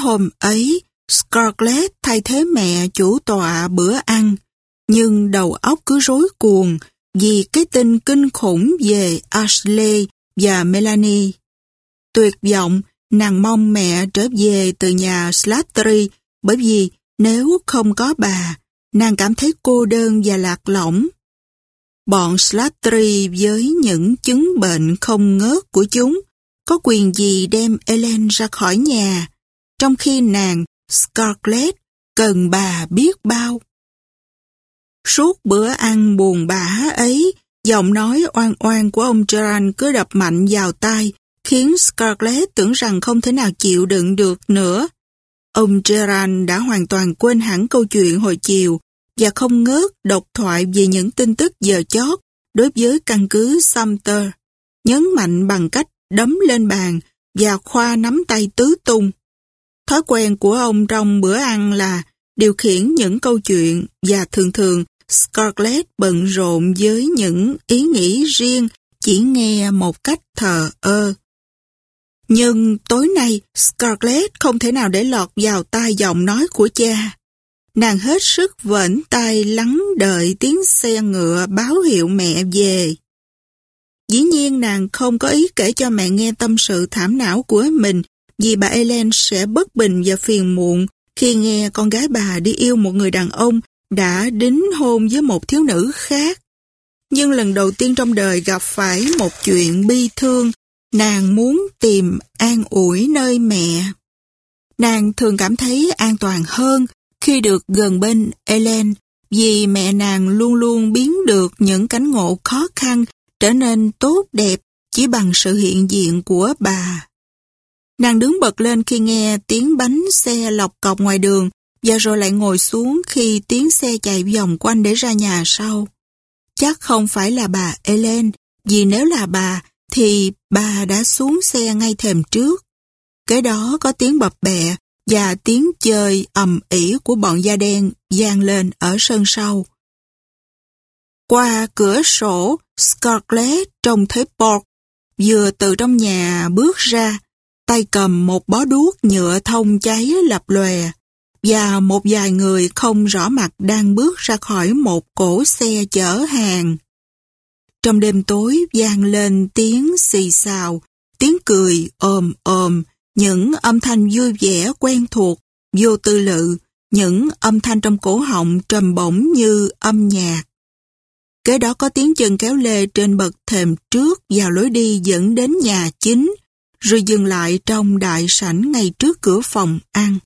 hôm ấy, Scarlett thay thế mẹ chủ tọa bữa ăn, nhưng đầu óc cứ rối cuồng vì cái tin kinh khủng về Ashley và Melanie. Tuyệt vọng, nàng mong mẹ trở về từ nhà Slattery bởi vì nếu không có bà, nàng cảm thấy cô đơn và lạc lõng. Bọn Slattery với những chứng bệnh không ngớt của chúng có quyền gì đem Ellen ra khỏi nhà, trong khi nàng, Scarlett, cần bà biết bao. Suốt bữa ăn buồn bã ấy, giọng nói oan oan của ông Gerard cứ đập mạnh vào tai, khiến Scarlett tưởng rằng không thể nào chịu đựng được nữa. Ông Gerard đã hoàn toàn quên hẳn câu chuyện hồi chiều và không ngớt độc thoại về những tin tức giờ chót đối với căn cứ Sumter, nhấn mạnh bằng cách đấm lên bàn và khoa nắm tay tứ tung. Thói quen của ông trong bữa ăn là điều khiển những câu chuyện và thường thường Scarlett bận rộn với những ý nghĩ riêng, chỉ nghe một cách thờ ơ. Nhưng tối nay, Scarlett không thể nào để lọt vào tai giọng nói của cha. Nàng hết sức vẫn tay lắng đợi tiếng xe ngựa báo hiệu mẹ về. Dĩ nhiên nàng không có ý kể cho mẹ nghe tâm sự thảm não của mình vì bà Ellen sẽ bất bình và phiền muộn khi nghe con gái bà đi yêu một người đàn ông đã đính hôn với một thiếu nữ khác. Nhưng lần đầu tiên trong đời gặp phải một chuyện bi thương, nàng muốn tìm an ủi nơi mẹ. Nàng thường cảm thấy an toàn hơn khi được gần bên Ellen vì mẹ nàng luôn luôn biến được những cánh ngộ khó khăn trở nên tốt đẹp chỉ bằng sự hiện diện của bà. Nàng đứng bật lên khi nghe tiếng bánh xe lọc cọc ngoài đường và rồi lại ngồi xuống khi tiếng xe chạy vòng quanh để ra nhà sau. Chắc không phải là bà Ellen, vì nếu là bà thì bà đã xuống xe ngay thềm trước. Cái đó có tiếng bập bẹ và tiếng chơi ầm ỉ của bọn da đen vang lên ở sân sau. Qua cửa sổ, Scarlett trông thấy Borg vừa từ trong nhà bước ra, tay cầm một bó đuốc nhựa thông cháy lập lòe và một vài người không rõ mặt đang bước ra khỏi một cổ xe chở hàng. Trong đêm tối vang lên tiếng xì xào, tiếng cười ồm ồm, những âm thanh vui vẻ quen thuộc, vô tư lự, những âm thanh trong cổ họng trầm bổng như âm nhạc. Kế đó có tiếng chân kéo lê trên bậc thềm trước vào lối đi dẫn đến nhà chính, rồi dừng lại trong đại sảnh ngay trước cửa phòng ăn.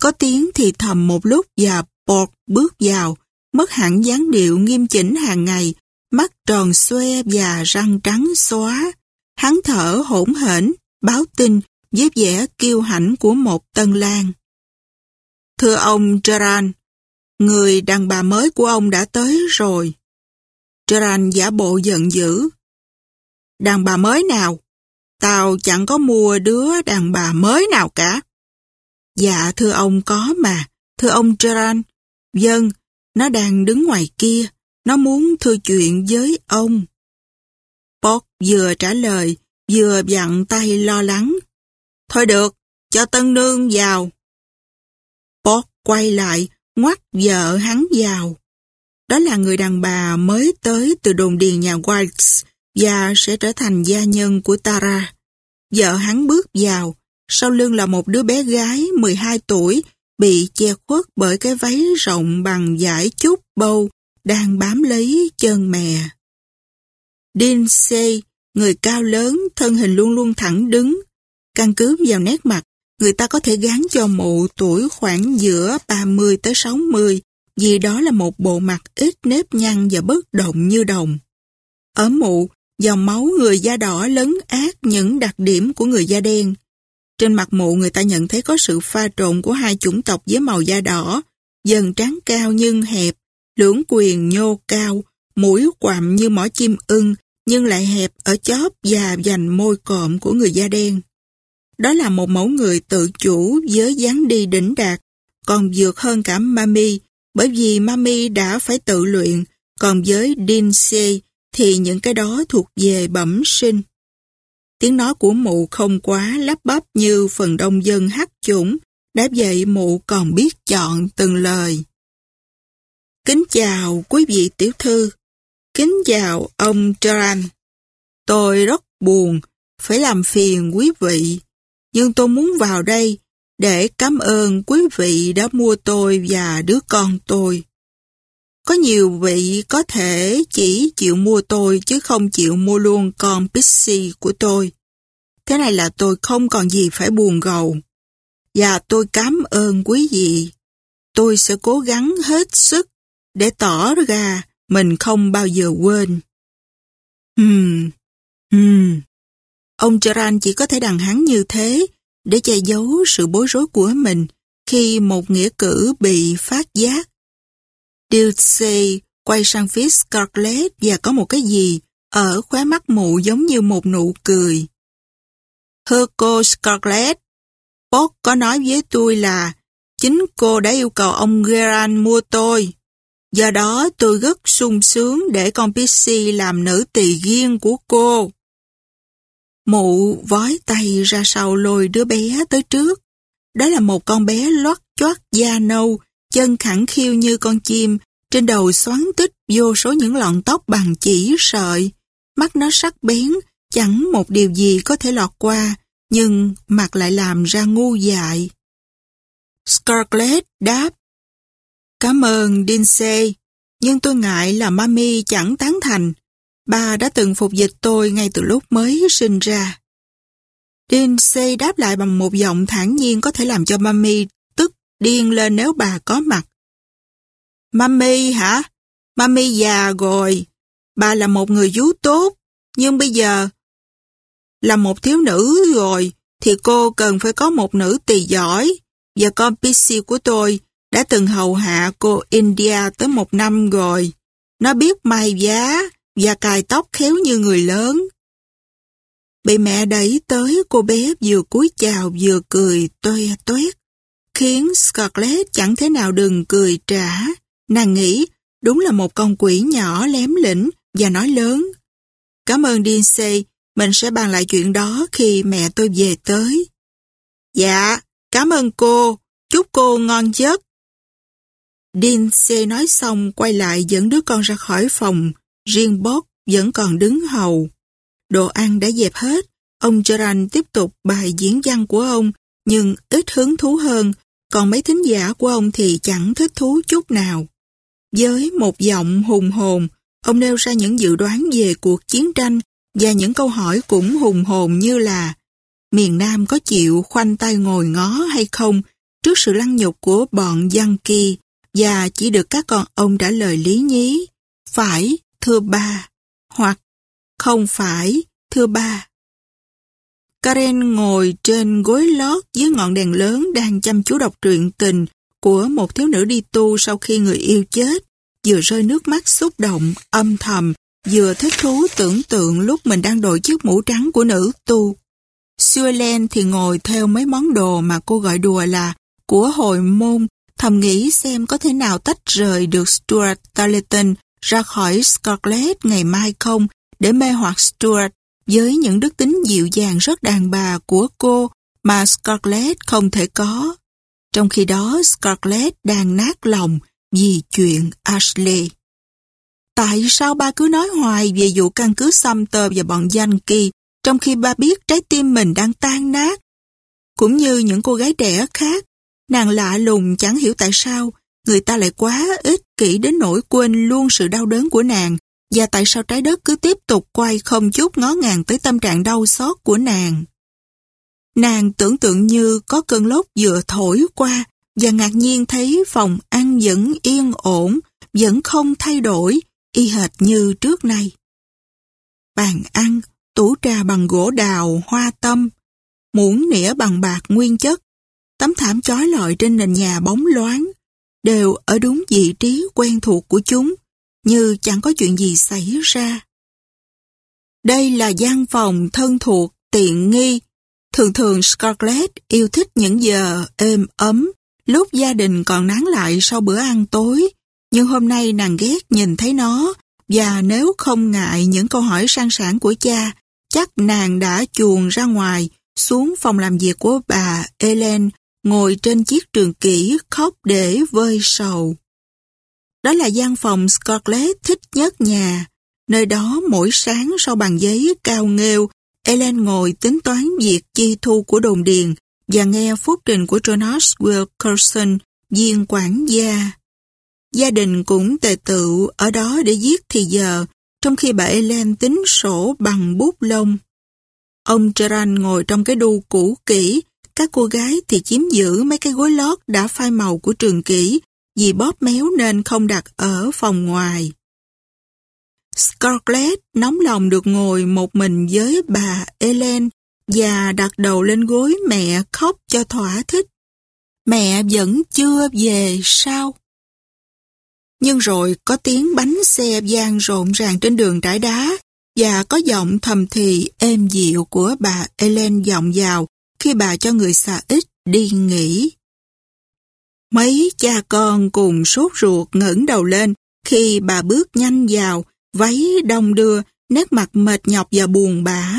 Có tiếng thì thầm một lúc và bọt bước vào, mất hẳn dáng điệu nghiêm chỉnh hàng ngày, mắt tròn xoe và răng trắng xóa. Hắn thở hỗn hển, báo tin với vẻ kiêu hãnh của một tân lang. Thưa ông Gerard, người đàn bà mới của ông đã tới rồi. Gerard giả bộ giận dữ. Đàn bà mới nào? Tao chẳng có mua đứa đàn bà mới nào cả. Dạ thưa ông có mà, thưa ông Gerard. Dân, nó đang đứng ngoài kia, nó muốn thưa chuyện với ông. Bob vừa trả lời, vừa dặn tay lo lắng. Thôi được, cho tân nương vào. Bob quay lại, ngoắt vợ hắn vào. Đó là người đàn bà mới tới từ đồn điền nhà Whites và sẽ trở thành gia nhân của Tara. Vợ hắn bước vào, sau lưng là một đứa bé gái 12 tuổi bị che khuất bởi cái váy rộng bằng vải chút bâu đang bám lấy chân mẹ. Dinsey, người cao lớn, thân hình luôn luôn thẳng đứng. Căn cứ vào nét mặt, người ta có thể gán cho mụ tuổi khoảng giữa 30 tới 60 vì đó là một bộ mặt ít nếp nhăn và bất động như đồng. Ở mụ, dòng máu người da đỏ lấn át những đặc điểm của người da đen. Trên mặt mụ người ta nhận thấy có sự pha trộn của hai chủng tộc với màu da đỏ, dần trắng cao nhưng hẹp, lưỡng quyền nhô cao, mũi quặm như mỏ chim ưng, nhưng lại hẹp ở chóp và dành môi cộm của người da đen. Đó là một mẫu người tự chủ với dáng đi đỉnh đạt, còn vượt hơn cả Mami, bởi vì Mami đã phải tự luyện, còn với Dinsey thì những cái đó thuộc về bẩm sinh. Tiếng nói của mụ không quá lắp bắp như phần đông dân hát chủng, Đáp vậy mụ còn biết chọn từng lời. Kính chào quý vị tiểu thư. Kính chào ông Tran. Tôi rất buồn phải làm phiền quý vị, nhưng tôi muốn vào đây để cảm ơn quý vị đã mua tôi và đứa con tôi. Có nhiều vị có thể chỉ chịu mua tôi chứ không chịu mua luôn con Pixie của tôi. Thế này là tôi không còn gì phải buồn gầu. Và tôi cảm ơn quý vị. Tôi sẽ cố gắng hết sức để tỏ ra mình không bao giờ quên. Hmm, hmm. Ông Charan chỉ có thể đằng hắn như thế để che giấu sự bối rối của mình khi một nghĩa cử bị phát giác. Dilsey quay sang phía Scarlett và có một cái gì ở khóe mắt mụ giống như một nụ cười. Thưa cô Scarlett, Bob có nói với tôi là chính cô đã yêu cầu ông Gerard mua tôi. Do đó tôi rất sung sướng để con Pixie làm nữ tỳ riêng của cô. Mụ vói tay ra sau lôi đứa bé tới trước. Đó là một con bé lót choát da nâu, chân khẳng khiu như con chim, trên đầu xoắn tích vô số những lọn tóc bằng chỉ sợi. Mắt nó sắc bén, chẳng một điều gì có thể lọt qua, nhưng mặt lại làm ra ngu dại. Scarlett đáp, Cảm ơn Dinsey, nhưng tôi ngại là Mami chẳng tán thành. Bà đã từng phục dịch tôi ngay từ lúc mới sinh ra. Dinsey đáp lại bằng một giọng thản nhiên có thể làm cho Mami điên lên nếu bà có mặt. Mami hả? Mami già rồi. Bà là một người vú tốt, nhưng bây giờ là một thiếu nữ rồi thì cô cần phải có một nữ tỳ giỏi và con Pixie của tôi đã từng hầu hạ cô India tới một năm rồi. Nó biết may giá và cài tóc khéo như người lớn. Bị mẹ đẩy tới cô bé vừa cúi chào vừa cười toe toét, khiến Scarlett chẳng thế nào đừng cười trả. Nàng nghĩ đúng là một con quỷ nhỏ lém lĩnh và nói lớn. Cảm ơn Dinsey, mình sẽ bàn lại chuyện đó khi mẹ tôi về tới. Dạ, cảm ơn cô, chúc cô ngon giấc. Dinsey nói xong quay lại dẫn đứa con ra khỏi phòng, riêng Bob vẫn còn đứng hầu. Đồ ăn đã dẹp hết, ông Gerard tiếp tục bài diễn văn của ông, nhưng ít hứng thú hơn, còn mấy thính giả của ông thì chẳng thích thú chút nào. Với một giọng hùng hồn, ông nêu ra những dự đoán về cuộc chiến tranh và những câu hỏi cũng hùng hồn như là miền Nam có chịu khoanh tay ngồi ngó hay không trước sự lăng nhục của bọn dân kỳ và chỉ được các con ông trả lời lý nhí phải thưa ba hoặc không phải thưa ba. Karen ngồi trên gối lót dưới ngọn đèn lớn đang chăm chú đọc truyện tình của một thiếu nữ đi tu sau khi người yêu chết, vừa rơi nước mắt xúc động, âm thầm, vừa thích thú tưởng tượng lúc mình đang đội chiếc mũ trắng của nữ tu. Suelen thì ngồi theo mấy món đồ mà cô gọi đùa là của hồi môn, thầm nghĩ xem có thể nào tách rời được Stuart Tarleton ra khỏi Scarlett ngày mai không để mê hoặc Stuart với những đức tính dịu dàng rất đàn bà của cô mà Scarlett không thể có. Trong khi đó Scarlett đang nát lòng vì chuyện Ashley. Tại sao ba cứ nói hoài về vụ căn cứ Sumter và bọn danh kỳ trong khi ba biết trái tim mình đang tan nát? Cũng như những cô gái trẻ khác, nàng lạ lùng chẳng hiểu tại sao người ta lại quá ích kỷ đến nỗi quên luôn sự đau đớn của nàng và tại sao trái đất cứ tiếp tục quay không chút ngó ngàng tới tâm trạng đau xót của nàng. Nàng tưởng tượng như có cơn lốc vừa thổi qua và ngạc nhiên thấy phòng ăn vẫn yên ổn, vẫn không thay đổi, y hệt như trước nay. Bàn ăn, tủ trà bằng gỗ đào, hoa tâm, muỗng nĩa bằng bạc nguyên chất, tấm thảm chói lọi trên nền nhà bóng loáng, đều ở đúng vị trí quen thuộc của chúng, như chẳng có chuyện gì xảy ra. Đây là gian phòng thân thuộc, tiện nghi. Thường thường Scarlett yêu thích những giờ êm ấm, lúc gia đình còn nán lại sau bữa ăn tối. Nhưng hôm nay nàng ghét nhìn thấy nó, và nếu không ngại những câu hỏi sang sản của cha, chắc nàng đã chuồn ra ngoài, xuống phòng làm việc của bà Ellen ngồi trên chiếc trường kỷ khóc để vơi sầu. Đó là gian phòng Scarlett thích nhất nhà. Nơi đó mỗi sáng sau bàn giấy cao nghêu, Ellen ngồi tính toán việc chi thu của đồn điền và nghe phúc trình của Jonas Wilkerson, viên quản gia. Gia đình cũng tề tự ở đó để giết thì giờ, trong khi bà Ellen tính sổ bằng bút lông. Ông Gerard ngồi trong cái đu cũ kỹ, các cô gái thì chiếm giữ mấy cái gối lót đã phai màu của trường kỹ, vì bóp méo nên không đặt ở phòng ngoài. Scarlett nóng lòng được ngồi một mình với bà Ellen và đặt đầu lên gối mẹ khóc cho thỏa thích. Mẹ vẫn chưa về sao? Nhưng rồi có tiếng bánh xe gian rộn ràng trên đường trải đá và có giọng thầm thì êm dịu của bà Ellen vọng vào khi bà cho người xà ít đi nghỉ. Mấy cha con cùng sốt ruột ngẩng đầu lên khi bà bước nhanh vào, váy đông đưa, nét mặt mệt nhọc và buồn bã.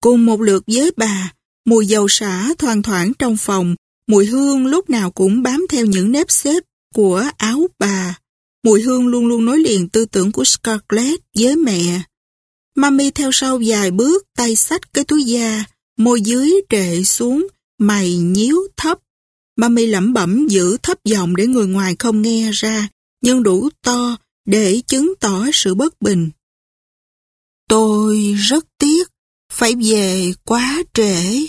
Cùng một lượt với bà, mùi dầu xả thoang thoảng trong phòng, mùi hương lúc nào cũng bám theo những nếp xếp của áo bà. Mùi hương luôn luôn nối liền tư tưởng của Scarlett với mẹ. Mami theo sau vài bước, tay xách cái túi da, môi dưới trệ xuống, mày nhíu thấp. Mami lẩm bẩm giữ thấp giọng để người ngoài không nghe ra, nhưng đủ to để chứng tỏ sự bất bình. Tôi rất tiếc, phải về quá trễ.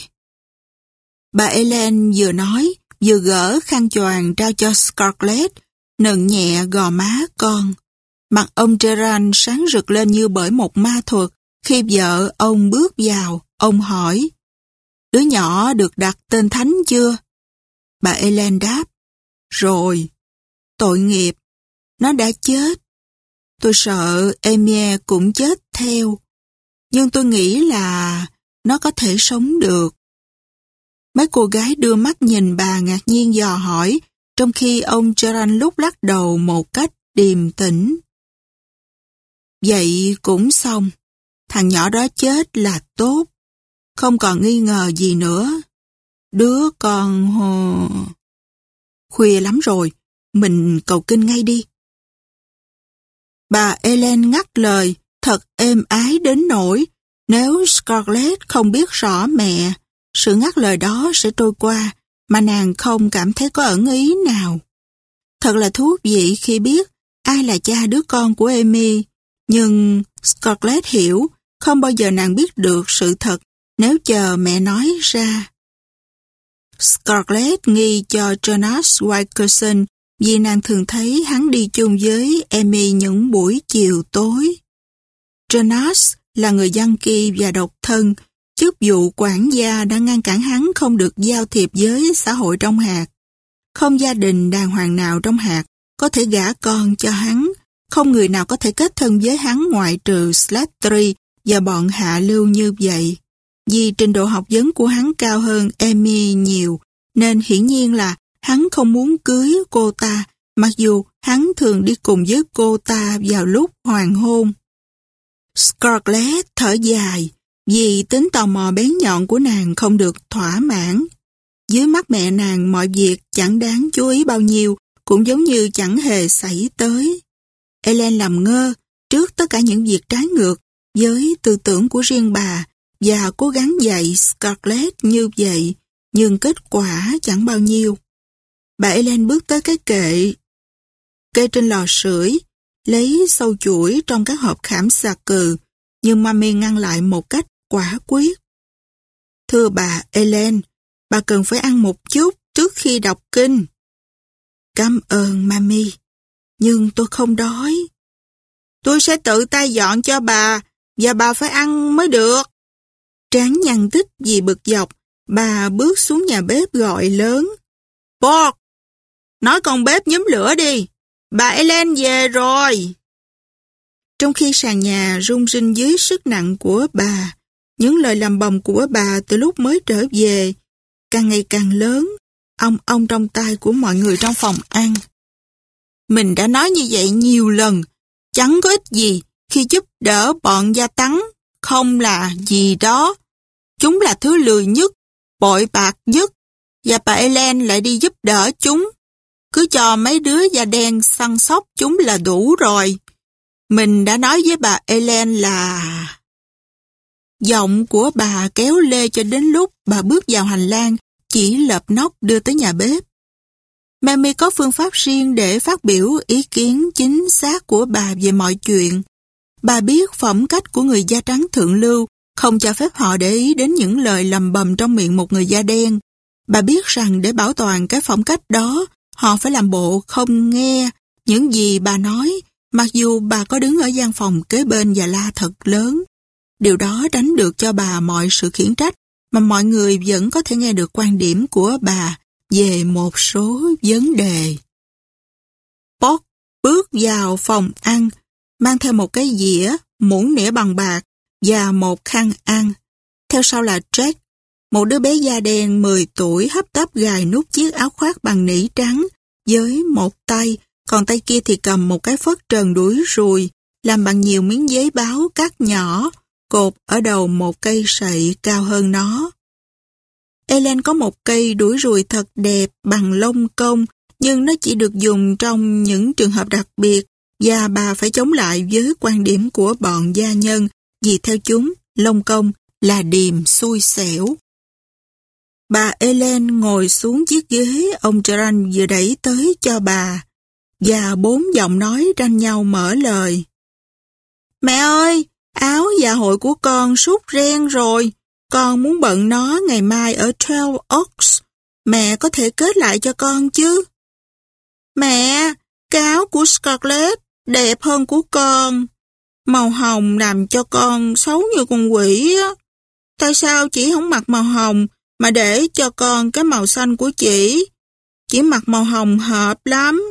Bà Ellen vừa nói, vừa gỡ khăn choàng trao cho Scarlett, nâng nhẹ gò má con. Mặt ông Gerard sáng rực lên như bởi một ma thuật. Khi vợ ông bước vào, ông hỏi, Đứa nhỏ được đặt tên Thánh chưa? Bà Ellen đáp, Rồi, tội nghiệp, nó đã chết. Tôi sợ Emie cũng chết theo. Nhưng tôi nghĩ là nó có thể sống được. Mấy cô gái đưa mắt nhìn bà ngạc nhiên dò hỏi, trong khi ông Gerard lúc lắc đầu một cách điềm tĩnh. Vậy cũng xong, thằng nhỏ đó chết là tốt, không còn nghi ngờ gì nữa. Đứa con hồ... Khuya lắm rồi, mình cầu kinh ngay đi. Bà Ellen ngắt lời, thật êm ái đến nỗi, nếu Scarlett không biết rõ mẹ, sự ngắt lời đó sẽ trôi qua, mà nàng không cảm thấy có ẩn ý nào. Thật là thú vị khi biết ai là cha đứa con của Amy, nhưng Scarlett hiểu không bao giờ nàng biết được sự thật nếu chờ mẹ nói ra. Scarlett nghi cho Jonas Wilkerson vì nàng thường thấy hắn đi chung với Amy những buổi chiều tối. Jonas là người dân kỳ và độc thân, chức vụ quản gia đã ngăn cản hắn không được giao thiệp với xã hội trong hạt. Không gia đình đàng hoàng nào trong hạt có thể gả con cho hắn, không người nào có thể kết thân với hắn ngoại trừ Slattery và bọn hạ lưu như vậy. Vì trình độ học vấn của hắn cao hơn Emmy nhiều, nên hiển nhiên là hắn không muốn cưới cô ta, mặc dù hắn thường đi cùng với cô ta vào lúc hoàng hôn. Scarlett thở dài, vì tính tò mò bén nhọn của nàng không được thỏa mãn. Dưới mắt mẹ nàng mọi việc chẳng đáng chú ý bao nhiêu, cũng giống như chẳng hề xảy tới. Ellen làm ngơ trước tất cả những việc trái ngược với tư tưởng của riêng bà và cố gắng dạy Scarlett như vậy, nhưng kết quả chẳng bao nhiêu. Bà Ellen bước tới cái kệ, kê trên lò sưởi, lấy sâu chuỗi trong các hộp khảm xà cừ, nhưng Mami ngăn lại một cách quả quyết. Thưa bà Ellen, bà cần phải ăn một chút trước khi đọc kinh. Cảm ơn Mami, nhưng tôi không đói. Tôi sẽ tự tay dọn cho bà, và bà phải ăn mới được. Tráng nhăn tích vì bực dọc, bà bước xuống nhà bếp gọi lớn. Bọt! nói con bếp nhóm lửa đi, bà Ellen về rồi. Trong khi sàn nhà rung rinh dưới sức nặng của bà, những lời làm bầm của bà từ lúc mới trở về, càng ngày càng lớn, ong ong trong tai của mọi người trong phòng ăn. Mình đã nói như vậy nhiều lần, chẳng có ích gì khi giúp đỡ bọn gia tắng, không là gì đó. Chúng là thứ lười nhất, bội bạc nhất, và bà Ellen lại đi giúp đỡ chúng. Cứ cho mấy đứa da đen săn sóc chúng là đủ rồi. Mình đã nói với bà Ellen là... Giọng của bà kéo lê cho đến lúc bà bước vào hành lang, chỉ lợp nóc đưa tới nhà bếp. Mammy có phương pháp riêng để phát biểu ý kiến chính xác của bà về mọi chuyện. Bà biết phẩm cách của người da trắng thượng lưu, không cho phép họ để ý đến những lời lầm bầm trong miệng một người da đen. Bà biết rằng để bảo toàn cái phẩm cách đó, họ phải làm bộ không nghe những gì bà nói, mặc dù bà có đứng ở gian phòng kế bên và la thật lớn. Điều đó tránh được cho bà mọi sự khiển trách, mà mọi người vẫn có thể nghe được quan điểm của bà về một số vấn đề. pot bước vào phòng ăn, mang theo một cái dĩa, muỗng nĩa bằng bạc và một khăn ăn. Theo sau là Jack, một đứa bé da đen 10 tuổi hấp tấp gài nút chiếc áo khoác bằng nỉ trắng với một tay, còn tay kia thì cầm một cái phất trần đuổi ruồi, làm bằng nhiều miếng giấy báo cắt nhỏ, cột ở đầu một cây sậy cao hơn nó. Ellen có một cây đuổi ruồi thật đẹp bằng lông công, nhưng nó chỉ được dùng trong những trường hợp đặc biệt và bà phải chống lại với quan điểm của bọn gia nhân vì theo chúng, lông công là điềm xui xẻo. Bà Ellen ngồi xuống chiếc ghế ông Gerard vừa đẩy tới cho bà và bốn giọng nói tranh nhau mở lời. Mẹ ơi, áo dạ hội của con sút ren rồi. Con muốn bận nó ngày mai ở Trail Oaks. Mẹ có thể kết lại cho con chứ? Mẹ, cái áo của Scarlett đẹp hơn của con. Màu hồng làm cho con xấu như con quỷ á. Tại sao chị không mặc màu hồng mà để cho con cái màu xanh của chị? Chị mặc màu hồng hợp lắm.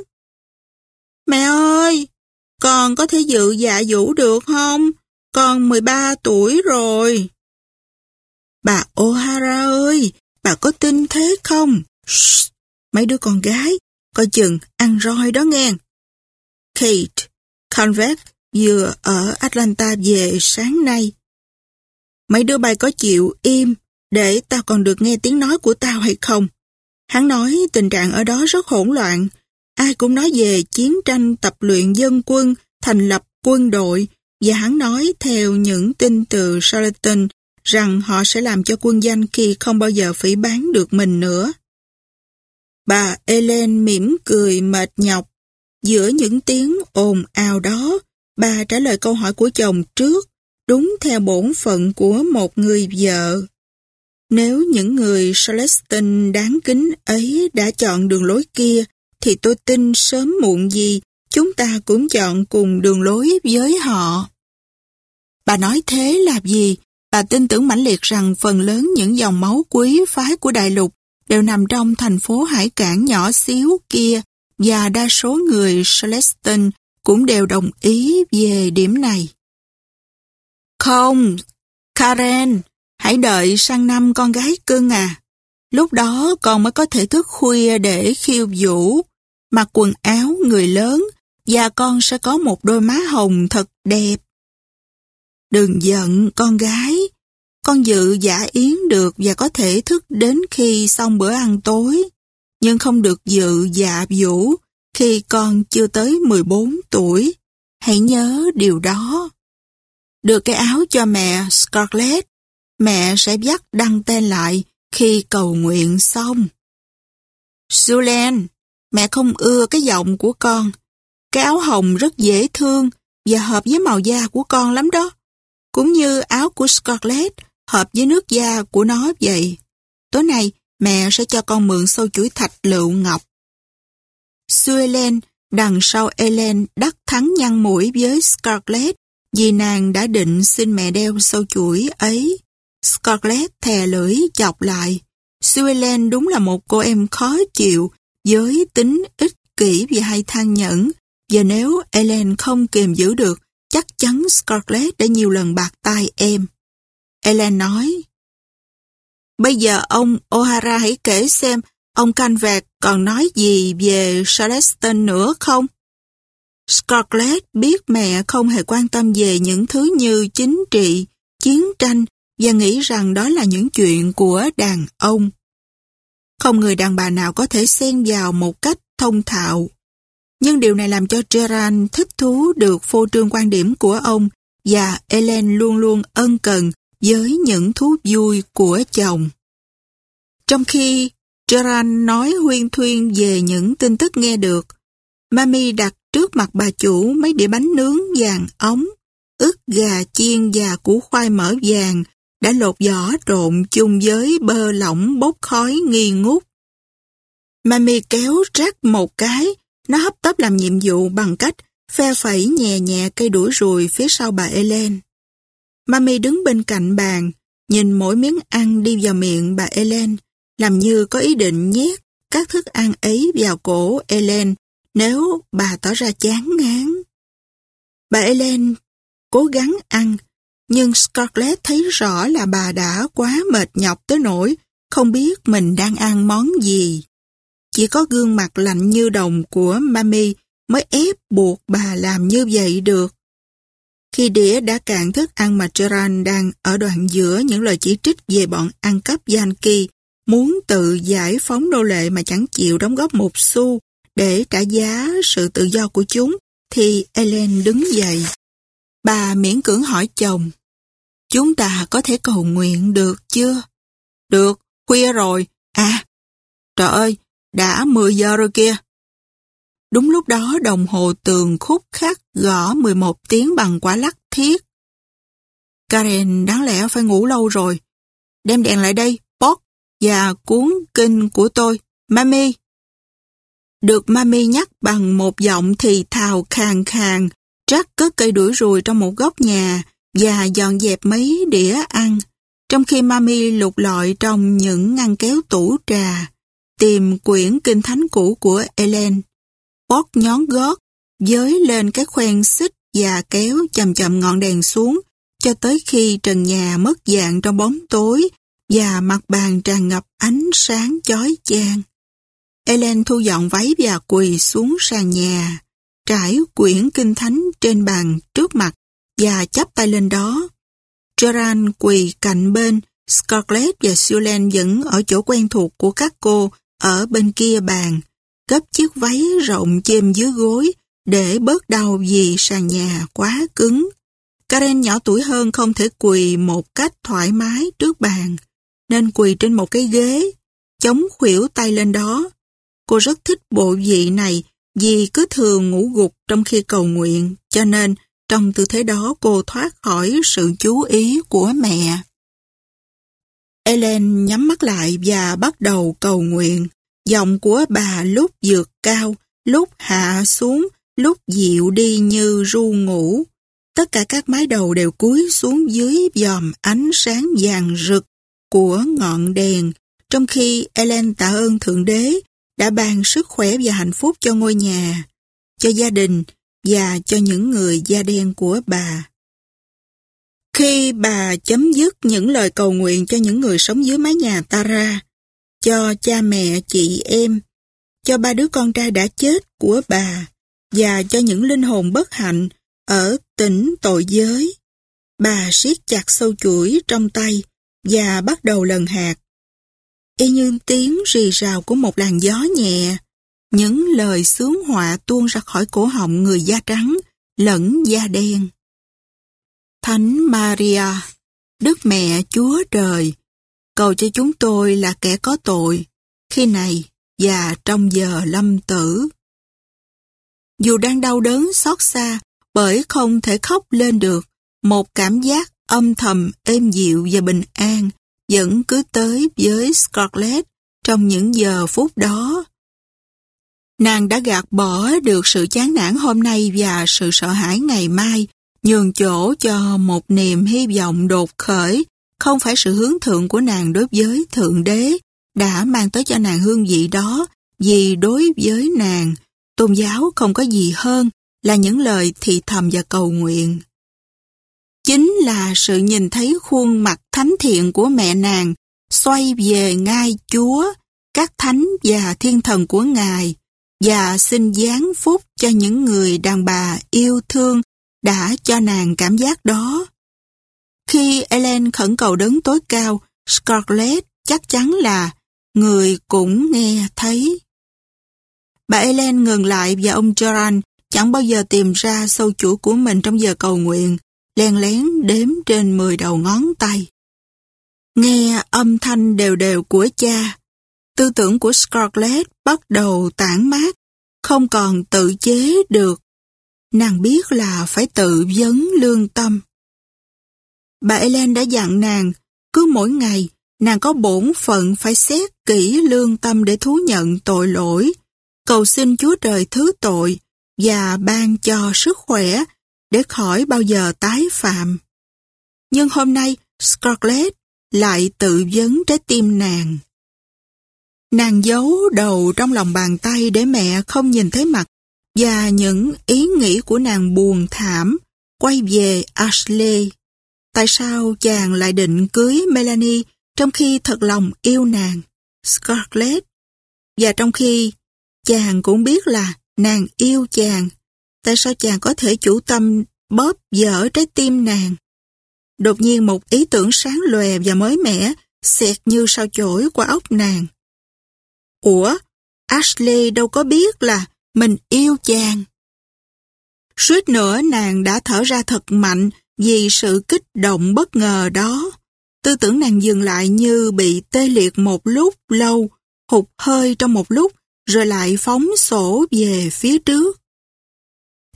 Mẹ ơi, con có thể dự dạ vũ được không? Con 13 tuổi rồi. Bà O'Hara ơi, bà có tin thế không? Shh, mấy đứa con gái, coi chừng ăn roi đó nghe. Kate, Convert vừa ở Atlanta về sáng nay. Mấy đứa bay có chịu im để tao còn được nghe tiếng nói của tao hay không? Hắn nói tình trạng ở đó rất hỗn loạn. Ai cũng nói về chiến tranh tập luyện dân quân, thành lập quân đội, và hắn nói theo những tin từ Charlton rằng họ sẽ làm cho quân danh khi không bao giờ phỉ bán được mình nữa. Bà Ellen mỉm cười mệt nhọc. Giữa những tiếng ồn ào đó, bà trả lời câu hỏi của chồng trước, đúng theo bổn phận của một người vợ. Nếu những người Celestine đáng kính ấy đã chọn đường lối kia, thì tôi tin sớm muộn gì chúng ta cũng chọn cùng đường lối với họ. Bà nói thế là gì? Bà tin tưởng mãnh liệt rằng phần lớn những dòng máu quý phái của đại lục đều nằm trong thành phố hải cảng nhỏ xíu kia và đa số người Celestin cũng đều đồng ý về điểm này. Không, Karen, hãy đợi sang năm con gái cưng à. Lúc đó con mới có thể thức khuya để khiêu vũ, mặc quần áo người lớn và con sẽ có một đôi má hồng thật đẹp. Đừng giận con gái, con dự giả yến được và có thể thức đến khi xong bữa ăn tối, nhưng không được dự dạ vũ khi con chưa tới 14 tuổi. Hãy nhớ điều đó. Được cái áo cho mẹ Scarlett, mẹ sẽ dắt đăng tên lại khi cầu nguyện xong. Sulen, mẹ không ưa cái giọng của con. Cái áo hồng rất dễ thương và hợp với màu da của con lắm đó. Cũng như áo của Scarlett hợp với nước da của nó vậy. Tối nay, mẹ sẽ cho con mượn sâu chuỗi thạch lựu ngọc. Suelen đằng sau Ellen, đắc thắng nhăn mũi với Scarlett, vì nàng đã định xin mẹ đeo sâu chuỗi ấy. Scarlett thè lưỡi chọc lại. Suelen đúng là một cô em khó chịu, với tính ích kỷ và hay than nhẫn và nếu Ellen không kiềm giữ được, chắc chắn Scarlett đã nhiều lần bạc tai em. Ellen nói. Bây giờ ông O'Hara hãy kể xem ông Canvet còn nói gì về Charleston nữa không? Scarlett biết mẹ không hề quan tâm về những thứ như chính trị, chiến tranh và nghĩ rằng đó là những chuyện của đàn ông. không người đàn bà nào có thể xen vào một cách thông thạo. Nhưng điều này làm cho Gerard thích thú được phô trương quan điểm của ông và Ellen luôn luôn ân cần với những thú vui của chồng. Trong khi Gerard nói huyên thuyên về những tin tức nghe được, Mami đặt trước mặt bà chủ mấy đĩa bánh nướng vàng ống, ức gà chiên và củ khoai mỡ vàng đã lột vỏ trộn chung với bơ lỏng bốc khói nghi ngút. Mami kéo rắc một cái, nó hấp tấp làm nhiệm vụ bằng cách phe phẩy nhẹ nhẹ cây đuổi ruồi phía sau bà Ellen. Mami đứng bên cạnh bàn, nhìn mỗi miếng ăn đi vào miệng bà Ellen, làm như có ý định nhét các thức ăn ấy vào cổ Ellen nếu bà tỏ ra chán ngán. Bà Ellen cố gắng ăn, nhưng Scarlett thấy rõ là bà đã quá mệt nhọc tới nỗi không biết mình đang ăn món gì. Chỉ có gương mặt lạnh như đồng của Mami mới ép buộc bà làm như vậy được. Khi đĩa đã cạn thức ăn mà Gerard đang ở đoạn giữa những lời chỉ trích về bọn ăn cắp Yankee, muốn tự giải phóng nô lệ mà chẳng chịu đóng góp một xu để trả giá sự tự do của chúng, thì Ellen đứng dậy. Bà miễn cưỡng hỏi chồng, chúng ta có thể cầu nguyện được chưa? Được, khuya rồi. À, trời ơi, đã 10 giờ rồi kia. Đúng lúc đó đồng hồ tường khúc khắc gõ 11 tiếng bằng quả lắc thiết. Karen đáng lẽ phải ngủ lâu rồi. Đem đèn lại đây, Bob, và cuốn kinh của tôi, Mami. Được Mami nhắc bằng một giọng thì thào khàn khàn, Jack cất cây đuổi ruồi trong một góc nhà và dọn dẹp mấy đĩa ăn, trong khi Mami lục lọi trong những ngăn kéo tủ trà, tìm quyển kinh thánh cũ của Ellen. Bót nhón gót, dới lên cái khoen xích và kéo chậm chậm ngọn đèn xuống, cho tới khi trần nhà mất dạng trong bóng tối và mặt bàn tràn ngập ánh sáng chói chang. Ellen thu dọn váy và quỳ xuống sàn nhà, trải quyển kinh thánh trên bàn trước mặt và chắp tay lên đó. Gerard quỳ cạnh bên, Scarlett và Suelen vẫn ở chỗ quen thuộc của các cô ở bên kia bàn, gấp chiếc váy rộng chêm dưới gối để bớt đau vì sàn nhà quá cứng. Karen nhỏ tuổi hơn không thể quỳ một cách thoải mái trước bàn, nên quỳ trên một cái ghế, chống khuỷu tay lên đó. Cô rất thích bộ vị này vì cứ thường ngủ gục trong khi cầu nguyện, cho nên trong tư thế đó cô thoát khỏi sự chú ý của mẹ. Ellen nhắm mắt lại và bắt đầu cầu nguyện. Giọng của bà lúc dược cao, lúc hạ xuống, lúc dịu đi như ru ngủ. Tất cả các mái đầu đều cúi xuống dưới dòm ánh sáng vàng rực của ngọn đèn, trong khi Ellen tạ ơn Thượng Đế đã ban sức khỏe và hạnh phúc cho ngôi nhà, cho gia đình và cho những người da đen của bà. Khi bà chấm dứt những lời cầu nguyện cho những người sống dưới mái nhà Tara, cho cha mẹ, chị em, cho ba đứa con trai đã chết của bà và cho những linh hồn bất hạnh ở tỉnh tội giới. Bà siết chặt sâu chuỗi trong tay và bắt đầu lần hạt. Y như tiếng rì rào của một làn gió nhẹ, những lời sướng họa tuôn ra khỏi cổ họng người da trắng lẫn da đen. Thánh Maria, Đức Mẹ Chúa Trời, cầu cho chúng tôi là kẻ có tội, khi này và trong giờ lâm tử. Dù đang đau đớn xót xa bởi không thể khóc lên được, một cảm giác âm thầm êm dịu và bình an vẫn cứ tới với Scarlett trong những giờ phút đó. Nàng đã gạt bỏ được sự chán nản hôm nay và sự sợ hãi ngày mai, nhường chỗ cho một niềm hy vọng đột khởi không phải sự hướng thượng của nàng đối với Thượng Đế đã mang tới cho nàng hương vị đó, vì đối với nàng, tôn giáo không có gì hơn là những lời thị thầm và cầu nguyện. Chính là sự nhìn thấy khuôn mặt thánh thiện của mẹ nàng xoay về ngai Chúa, các thánh và thiên thần của Ngài và xin giáng phúc cho những người đàn bà yêu thương đã cho nàng cảm giác đó. Khi Ellen khẩn cầu đấng tối cao, Scarlett chắc chắn là người cũng nghe thấy. Bà Ellen ngừng lại và ông Joran chẳng bao giờ tìm ra sâu chuỗi của mình trong giờ cầu nguyện, len lén đếm trên 10 đầu ngón tay. Nghe âm thanh đều đều của cha, tư tưởng của Scarlett bắt đầu tản mát, không còn tự chế được. Nàng biết là phải tự vấn lương tâm. Bà Ellen đã dặn nàng, cứ mỗi ngày, nàng có bổn phận phải xét kỹ lương tâm để thú nhận tội lỗi, cầu xin Chúa Trời thứ tội và ban cho sức khỏe để khỏi bao giờ tái phạm. Nhưng hôm nay, Scarlett lại tự vấn trái tim nàng. Nàng giấu đầu trong lòng bàn tay để mẹ không nhìn thấy mặt và những ý nghĩ của nàng buồn thảm quay về Ashley. Tại sao chàng lại định cưới Melanie trong khi thật lòng yêu nàng, Scarlett? Và trong khi chàng cũng biết là nàng yêu chàng, tại sao chàng có thể chủ tâm bóp dở trái tim nàng? Đột nhiên một ý tưởng sáng lòe và mới mẻ xẹt như sao chổi qua óc nàng. Ủa, Ashley đâu có biết là mình yêu chàng. Suýt nữa nàng đã thở ra thật mạnh vì sự kích động bất ngờ đó. Tư tưởng nàng dừng lại như bị tê liệt một lúc lâu, hụt hơi trong một lúc, rồi lại phóng sổ về phía trước.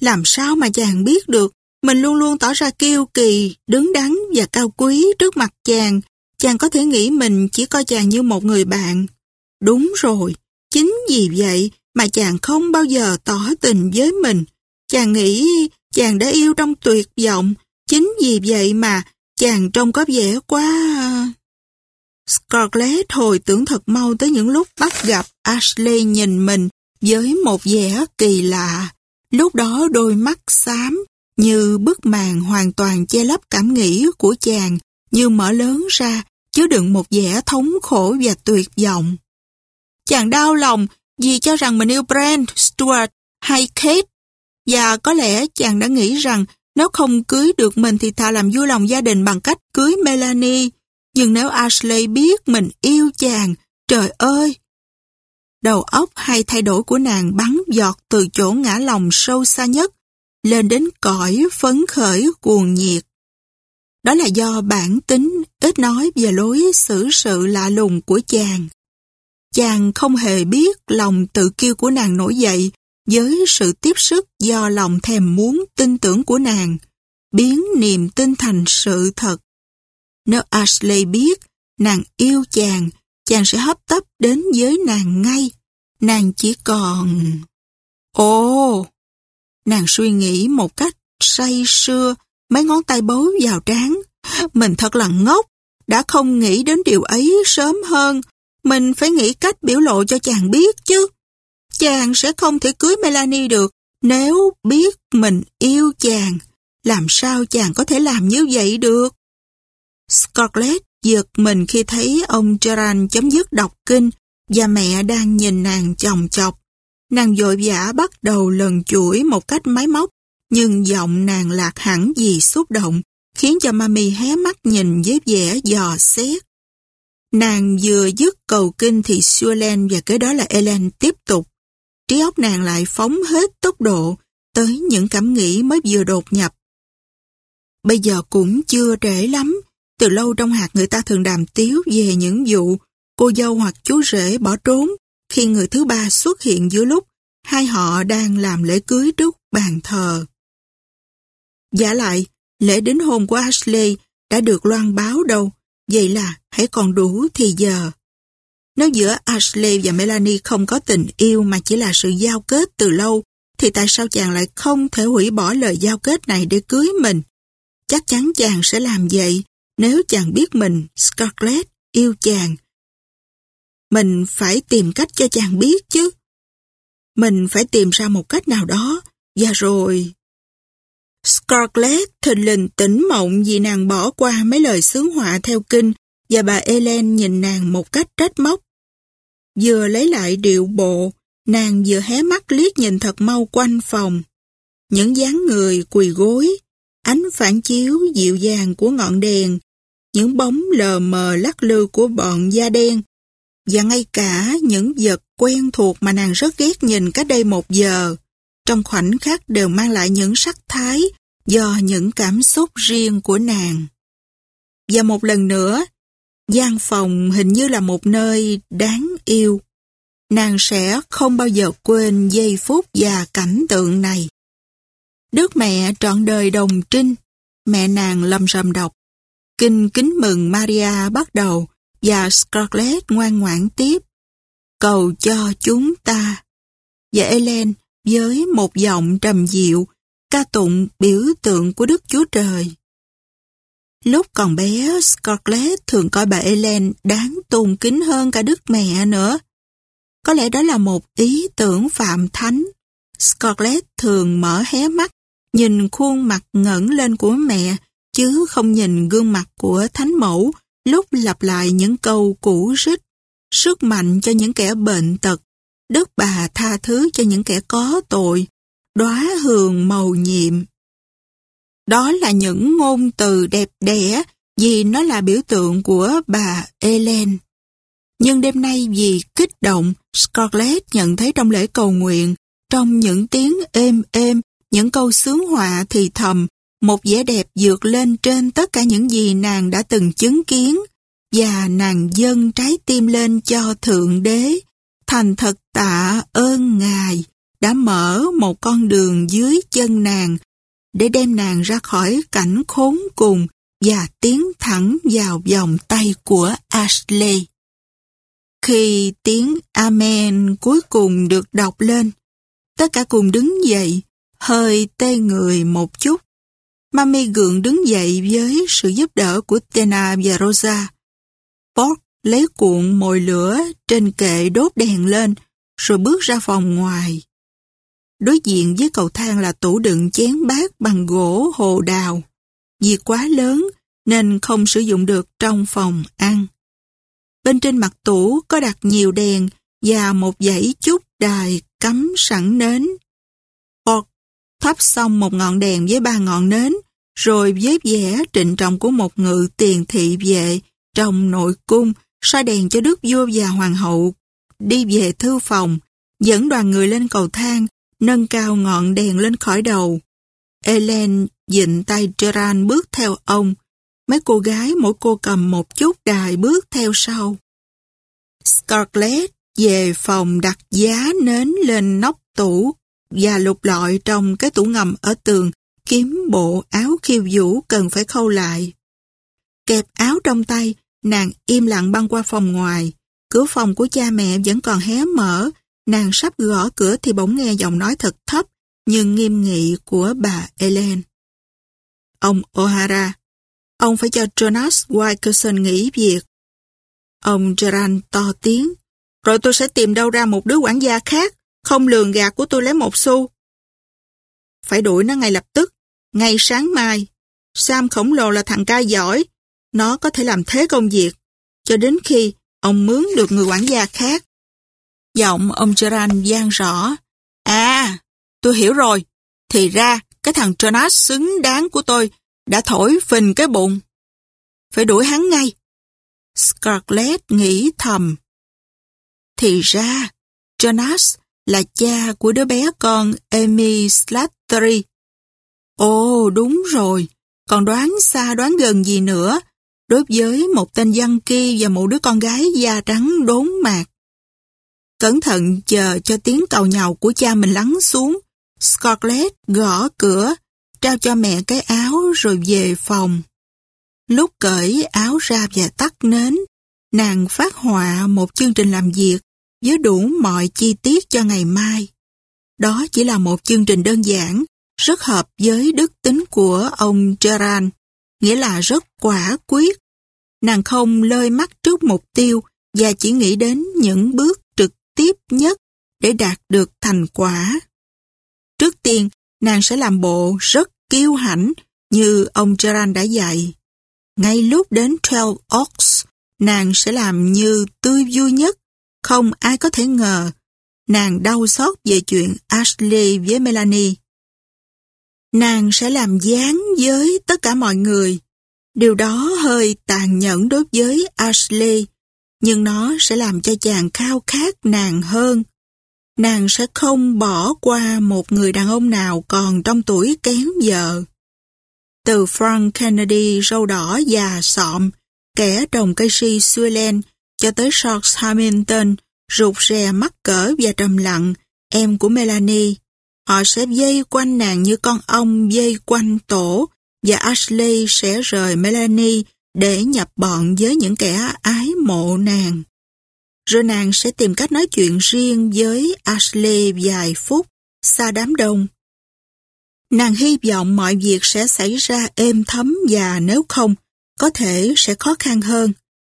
Làm sao mà chàng biết được, mình luôn luôn tỏ ra kiêu kỳ, đứng đắn và cao quý trước mặt chàng. Chàng có thể nghĩ mình chỉ coi chàng như một người bạn. Đúng rồi, chính vì vậy mà chàng không bao giờ tỏ tình với mình. Chàng nghĩ chàng đã yêu trong tuyệt vọng, chính vì vậy mà chàng trông có vẻ quá... Ờ, Scarlett hồi tưởng thật mau tới những lúc bắt gặp Ashley nhìn mình với một vẻ kỳ lạ. Lúc đó đôi mắt xám như bức màn hoàn toàn che lấp cảm nghĩ của chàng như mở lớn ra chứa đựng một vẻ thống khổ và tuyệt vọng. Chàng đau lòng vì cho rằng mình yêu Brent, Stuart hay Kate và có lẽ chàng đã nghĩ rằng nếu không cưới được mình thì thà làm vui lòng gia đình bằng cách cưới Melanie. Nhưng nếu Ashley biết mình yêu chàng, trời ơi! Đầu óc hay thay đổi của nàng bắn giọt từ chỗ ngã lòng sâu xa nhất lên đến cõi phấn khởi cuồng nhiệt. Đó là do bản tính ít nói về lối xử sự lạ lùng của chàng. Chàng không hề biết lòng tự kiêu của nàng nổi dậy với sự tiếp sức do lòng thèm muốn tin tưởng của nàng, biến niềm tin thành sự thật. Nếu Ashley biết nàng yêu chàng, chàng sẽ hấp tấp đến với nàng ngay. Nàng chỉ còn... Ồ! Nàng suy nghĩ một cách say sưa, mấy ngón tay bấu vào trán. Mình thật là ngốc, đã không nghĩ đến điều ấy sớm hơn. Mình phải nghĩ cách biểu lộ cho chàng biết chứ. Chàng sẽ không thể cưới Melanie được nếu biết mình yêu chàng. Làm sao chàng có thể làm như vậy được? Scarlett giật mình khi thấy ông Gerard chấm dứt đọc kinh và mẹ đang nhìn nàng chồng chọc. Nàng vội vã bắt đầu lần chuỗi một cách máy móc, nhưng giọng nàng lạc hẳn vì xúc động, khiến cho mami hé mắt nhìn với vẻ dò xét. Nàng vừa dứt cầu kinh thì Suelen và kế đó là Ellen tiếp tục. Trí óc nàng lại phóng hết tốc độ tới những cảm nghĩ mới vừa đột nhập. Bây giờ cũng chưa trễ lắm, từ lâu trong hạt người ta thường đàm tiếu về những vụ cô dâu hoặc chú rể bỏ trốn khi người thứ ba xuất hiện giữa lúc hai họ đang làm lễ cưới trước bàn thờ. Giả lại, lễ đính hôn của Ashley đã được loan báo đâu, vậy là hãy còn đủ thì giờ. Nếu giữa Ashley và Melanie không có tình yêu mà chỉ là sự giao kết từ lâu, thì tại sao chàng lại không thể hủy bỏ lời giao kết này để cưới mình? Chắc chắn chàng sẽ làm vậy nếu chàng biết mình, Scarlett, yêu chàng. Mình phải tìm cách cho chàng biết chứ. Mình phải tìm ra một cách nào đó, và rồi... Scarlett thình lình tỉnh mộng vì nàng bỏ qua mấy lời sướng họa theo kinh và bà Ellen nhìn nàng một cách trách móc. Vừa lấy lại điệu bộ, nàng vừa hé mắt liếc nhìn thật mau quanh phòng. Những dáng người quỳ gối, ánh phản chiếu dịu dàng của ngọn đèn, những bóng lờ mờ lắc lư của bọn da đen và ngay cả những vật quen thuộc mà nàng rất ghét nhìn cách đây một giờ, trong khoảnh khắc đều mang lại những sắc thái do những cảm xúc riêng của nàng. Và một lần nữa, gian phòng hình như là một nơi đáng yêu. Nàng sẽ không bao giờ quên giây phút và cảnh tượng này. Đức mẹ trọn đời đồng trinh, mẹ nàng lầm rầm đọc. Kinh kính mừng Maria bắt đầu và Scarlett ngoan ngoãn tiếp. Cầu cho chúng ta. Và Ellen với một giọng trầm dịu, ca tụng biểu tượng của Đức Chúa Trời. Lúc còn bé, Scarlett thường coi bà Ellen đáng tôn kính hơn cả Đức Mẹ nữa. Có lẽ đó là một ý tưởng phạm thánh. Scarlett thường mở hé mắt, nhìn khuôn mặt ngẩng lên của mẹ, chứ không nhìn gương mặt của thánh mẫu lúc lặp lại những câu cũ rích, sức mạnh cho những kẻ bệnh tật, đức bà tha thứ cho những kẻ có tội, đóa hường màu nhiệm. Đó là những ngôn từ đẹp đẽ vì nó là biểu tượng của bà Ellen. Nhưng đêm nay vì kích động, Scarlett nhận thấy trong lễ cầu nguyện, trong những tiếng êm êm, những câu sướng họa thì thầm, một vẻ đẹp dược lên trên tất cả những gì nàng đã từng chứng kiến, và nàng dâng trái tim lên cho Thượng Đế, thành thật tạ ơn Ngài đã mở một con đường dưới chân nàng để đem nàng ra khỏi cảnh khốn cùng và tiến thẳng vào vòng tay của Ashley. Khi tiếng Amen cuối cùng được đọc lên, tất cả cùng đứng dậy, hơi tê người một chút. Mami gượng đứng dậy với sự giúp đỡ của Tena và Rosa. Ford lấy cuộn mồi lửa trên kệ đốt đèn lên, rồi bước ra phòng ngoài. Đối diện với cầu thang là tủ đựng chén bát bằng gỗ hồ đào. Vì quá lớn nên không sử dụng được trong phòng ăn. Bên trên mặt tủ có đặt nhiều đèn và một dãy chút đài cắm sẵn nến. Hoặc thắp xong một ngọn đèn với ba ngọn nến, rồi với vẻ trịnh trọng của một ngự tiền thị vệ trong nội cung soi đèn cho đức vua và hoàng hậu đi về thư phòng, dẫn đoàn người lên cầu thang nâng cao ngọn đèn lên khỏi đầu. Ellen dịnh tay Gerard bước theo ông. Mấy cô gái mỗi cô cầm một chút đài bước theo sau. Scarlett về phòng đặt giá nến lên nóc tủ và lục lọi trong cái tủ ngầm ở tường kiếm bộ áo khiêu vũ cần phải khâu lại. Kẹp áo trong tay, nàng im lặng băng qua phòng ngoài. Cửa phòng của cha mẹ vẫn còn hé mở Nàng sắp gõ cửa thì bỗng nghe giọng nói thật thấp nhưng nghiêm nghị của bà Ellen. Ông O'Hara, ông phải cho Jonas Wilkerson nghỉ việc. Ông Gerard to tiếng, rồi tôi sẽ tìm đâu ra một đứa quản gia khác, không lường gạt của tôi lấy một xu. Phải đuổi nó ngay lập tức, ngay sáng mai. Sam khổng lồ là thằng ca giỏi, nó có thể làm thế công việc, cho đến khi ông mướn được người quản gia khác. Giọng ông Gerard gian rõ. À, tôi hiểu rồi. Thì ra, cái thằng Jonas xứng đáng của tôi đã thổi phình cái bụng. Phải đuổi hắn ngay. Scarlett nghĩ thầm. Thì ra, Jonas là cha của đứa bé con Amy Slattery. Ồ, đúng rồi. Còn đoán xa đoán gần gì nữa. Đối với một tên dân kia và một đứa con gái da trắng đốn mạc. Cẩn thận chờ cho tiếng cầu nhàu của cha mình lắng xuống. Scarlett gõ cửa, trao cho mẹ cái áo rồi về phòng. Lúc cởi áo ra và tắt nến, nàng phát họa một chương trình làm việc với đủ mọi chi tiết cho ngày mai. Đó chỉ là một chương trình đơn giản, rất hợp với đức tính của ông Gerard, nghĩa là rất quả quyết. Nàng không lơi mắt trước mục tiêu và chỉ nghĩ đến những bước tiếp nhất để đạt được thành quả. Trước tiên, nàng sẽ làm bộ rất kiêu hãnh như ông Gerard đã dạy. Ngay lúc đến Twelve Oaks, nàng sẽ làm như tươi vui nhất, không ai có thể ngờ. Nàng đau xót về chuyện Ashley với Melanie. Nàng sẽ làm dáng với tất cả mọi người. Điều đó hơi tàn nhẫn đối với Ashley nhưng nó sẽ làm cho chàng khao khát nàng hơn. Nàng sẽ không bỏ qua một người đàn ông nào còn trong tuổi kém vợ. Từ Frank Kennedy râu đỏ già sọm, kẻ trồng cây si Suelen, cho tới George Hamilton, rụt rè mắc cỡ và trầm lặng, em của Melanie. Họ sẽ dây quanh nàng như con ong dây quanh tổ, và Ashley sẽ rời Melanie để nhập bọn với những kẻ ai mộ nàng. Rồi nàng sẽ tìm cách nói chuyện riêng với Ashley vài phút, xa đám đông. Nàng hy vọng mọi việc sẽ xảy ra êm thấm và nếu không, có thể sẽ khó khăn hơn.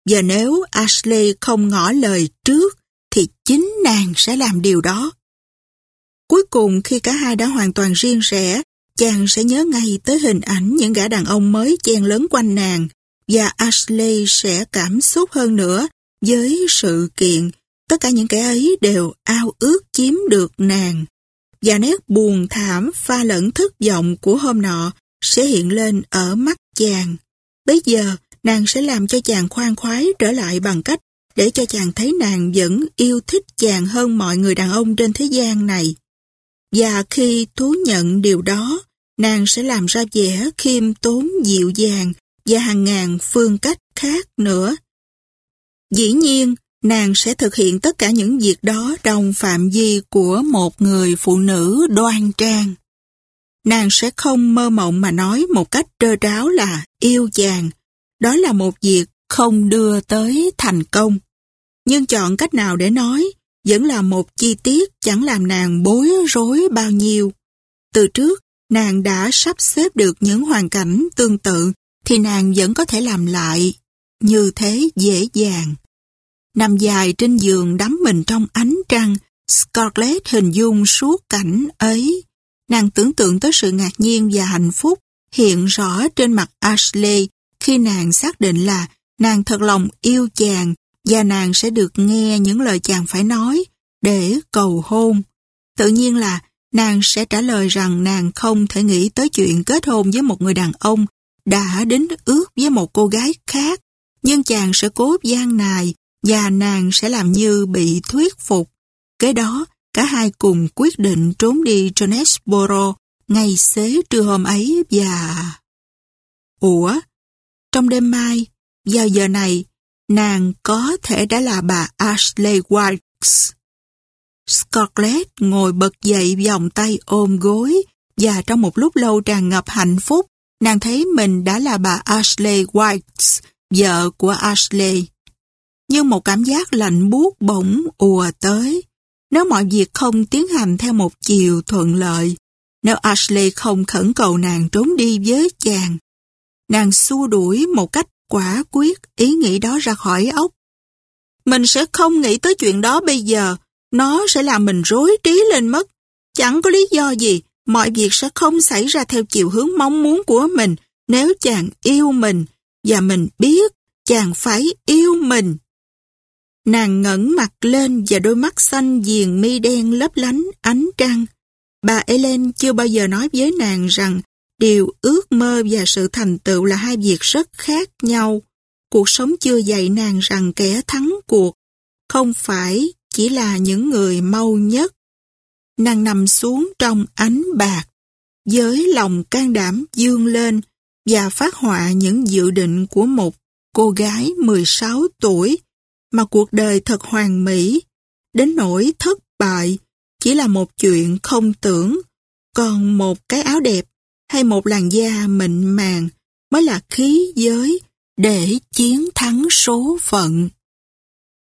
Và nếu Ashley không ngỏ lời trước, thì chính nàng sẽ làm điều đó. Cuối cùng khi cả hai đã hoàn toàn riêng rẽ, chàng sẽ nhớ ngay tới hình ảnh những gã đàn ông mới chen lớn quanh nàng và Ashley sẽ cảm xúc hơn nữa với sự kiện tất cả những kẻ ấy đều ao ước chiếm được nàng và nét buồn thảm pha lẫn thất vọng của hôm nọ sẽ hiện lên ở mắt chàng. Bây giờ, nàng sẽ làm cho chàng khoan khoái trở lại bằng cách để cho chàng thấy nàng vẫn yêu thích chàng hơn mọi người đàn ông trên thế gian này. Và khi thú nhận điều đó, nàng sẽ làm ra vẻ khiêm tốn dịu dàng và hàng ngàn phương cách khác nữa. Dĩ nhiên, nàng sẽ thực hiện tất cả những việc đó trong phạm vi của một người phụ nữ đoan trang. Nàng sẽ không mơ mộng mà nói một cách trơ tráo là yêu chàng. Đó là một việc không đưa tới thành công. Nhưng chọn cách nào để nói vẫn là một chi tiết chẳng làm nàng bối rối bao nhiêu. Từ trước, nàng đã sắp xếp được những hoàn cảnh tương tự thì nàng vẫn có thể làm lại như thế dễ dàng. Nằm dài trên giường đắm mình trong ánh trăng, Scarlett hình dung suốt cảnh ấy. Nàng tưởng tượng tới sự ngạc nhiên và hạnh phúc hiện rõ trên mặt Ashley khi nàng xác định là nàng thật lòng yêu chàng và nàng sẽ được nghe những lời chàng phải nói để cầu hôn. Tự nhiên là nàng sẽ trả lời rằng nàng không thể nghĩ tới chuyện kết hôn với một người đàn ông đã đến ước với một cô gái khác, nhưng chàng sẽ cố gian nài và nàng sẽ làm như bị thuyết phục. Kế đó, cả hai cùng quyết định trốn đi Jonesboro ngày xế trưa hôm ấy và... Ủa? Trong đêm mai, vào giờ này, nàng có thể đã là bà Ashley Wilkes. Scarlett ngồi bật dậy vòng tay ôm gối và trong một lúc lâu tràn ngập hạnh phúc, nàng thấy mình đã là bà Ashley White, vợ của Ashley. Nhưng một cảm giác lạnh buốt bỗng ùa tới. Nếu mọi việc không tiến hành theo một chiều thuận lợi, nếu Ashley không khẩn cầu nàng trốn đi với chàng, nàng xua đuổi một cách quả quyết ý nghĩ đó ra khỏi ốc. Mình sẽ không nghĩ tới chuyện đó bây giờ, nó sẽ làm mình rối trí lên mất. Chẳng có lý do gì, mọi việc sẽ không xảy ra theo chiều hướng mong muốn của mình nếu chàng yêu mình, và mình biết chàng phải yêu mình. Nàng ngẩng mặt lên và đôi mắt xanh viền mi đen lấp lánh ánh trăng. Bà Ellen chưa bao giờ nói với nàng rằng điều ước mơ và sự thành tựu là hai việc rất khác nhau. Cuộc sống chưa dạy nàng rằng kẻ thắng cuộc không phải chỉ là những người mau nhất. Nàng nằm xuống trong ánh bạc, với lòng can đảm dương lên và phát họa những dự định của một cô gái 16 tuổi mà cuộc đời thật hoàn mỹ, đến nỗi thất bại chỉ là một chuyện không tưởng, còn một cái áo đẹp hay một làn da mịn màng mới là khí giới để chiến thắng số phận.